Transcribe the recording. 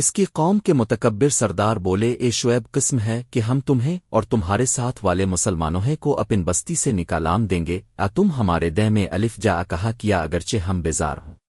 اس کی قوم کے متکبر سردار بولے، اے شعیب، قسم ہے کہ ہم تمہیں اور تمہارے ساتھ والے مسلمانوں کو اپن بستی سے نکالام دیں گے۔ آ تم ہمارے دہ میں الف جا کہا کیا، اگرچہ ہم بیزار ہوں۔